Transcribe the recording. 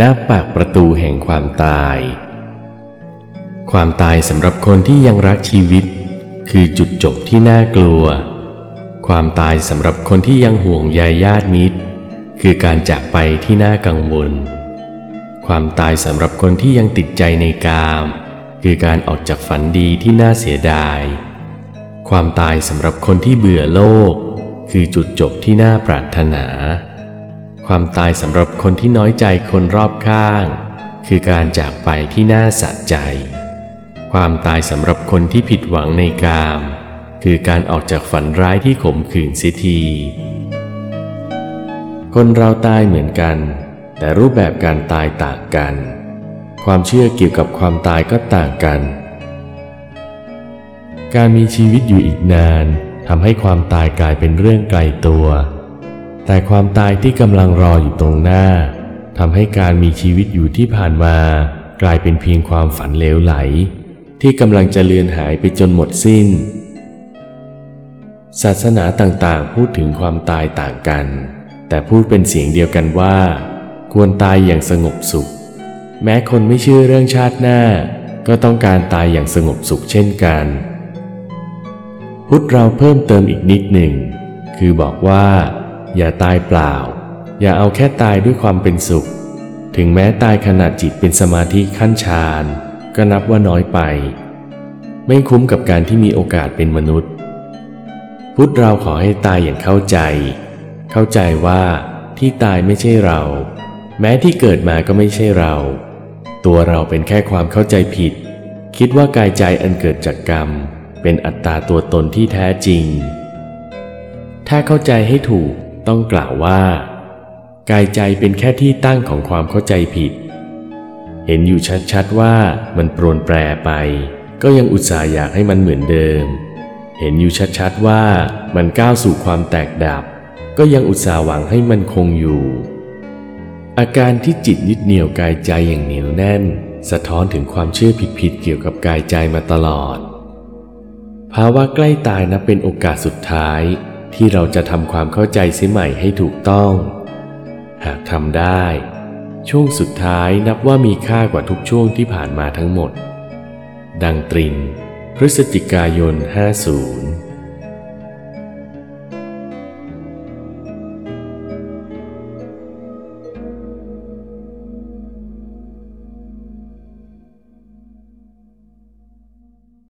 หน้าปากประตูแห่งความตาย ความตายสำหรับคนที่ยังรักชีวิต คือจุดจบที่น่ากลัว ความตายสำหรับคนที่ยังห่วงใยญาติมิตร คือการจากไปที่น่ากังวล ความตายสำหรับคนที่ยังติดใจในกาม คือการออกจากฝันดีที่น่าเสียดาย ความตายสำหรับคนที่เบื่อโลก คือจุดจบที่น่าปรารถนา ความตายสำหรับคนที่น้อยใจคนรอบข้าง คือการจากไปที่น่าสะใจ ความตายสำหรับคนที่ผิดหวังในกาม คือการออกจากฝันร้ายที่ขมขื่นเสียที คนเราตายเหมือนกัน แต่รูปแบบการตายต่างกัน ความเชื่อเกี่ยวกับความตายก็ต่างกัน การมีชีวิตอยู่อีกนานทำให้ความตายกลายเป็นเรื่องไกลตัว แต่ความตายที่กำลังรออยู่ตรงหน้าทำให้การมีชีวิตอยู่ที่ผ่านมา กลายเป็นเพียงความฝันเลวไหล ที่กำลังจะเลือนหายไปจนหมดสิ้น ศาสนาต่างๆ พูดถึงความตายต่างกัน แต่พูดเป็นเสียงเดียวกันว่า ควรตายอย่างสงบสุข แม้คนไม่เชื่อเรื่องชาติหน้า ก็ต้องการตายอย่างสงบสุขเช่นกัน พุทธเราเพิ่มเติมอีกนิดหนึ่ง คือบอกว่า อย่าตายเปล่า อย่าเอาแค่ตายด้วยความเป็นสุข ถึงแม้ตายขณะจิตเป็นสมาธิขั้นฌานก็นับว่าน้อยไป ไม่คุ้มกับการที่มีโอกาสเป็นมนุษย์ พุทธเราขอให้ตายอย่างเข้าใจ เข้าใจว่าที่ตายไม่ใช่เรา แม้ที่เกิดมาก็ไม่ใช่เรา ตัวเราเป็นแค่ความเข้าใจผิด คิดว่ากายใจอันเกิดจากกรรม เป็นอัตตาตัวตนที่แท้จริง ถ้าเข้าใจให้ถูก ต้องกล่าวว่า กายใจเป็นแค่ที่ตั้งของความเข้าใจผิด เห็นอยู่ชัดๆว่ามันปรนแปรไป ก็ยังอุตส่าห์อยากให้มันเหมือนเดิม เห็นอยู่ชัดๆว่ามันก้าวสู่ความแตกดับ ก็ยังอุตส่าห์หวังให้มันคงอยู่ อาการที่จิตยึดเหนี่ยวกายใจอย่างเหนียวแน่น สะท้อนถึงความเชื่อผิดๆเกี่ยวกับกายใจมาตลอด ภาวะใกล้ตายนับเป็นโอกาสสุดท้าย ที่เราจะทำความเข้าใจเสียใหม่ให้ถูกต้อง หากทำได้ ช่วงสุดท้ายนับว่ามีค่ากว่าทุกช่วงที่ผ่านมาทั้งหมด ดังตริน พฤศจิกายน 50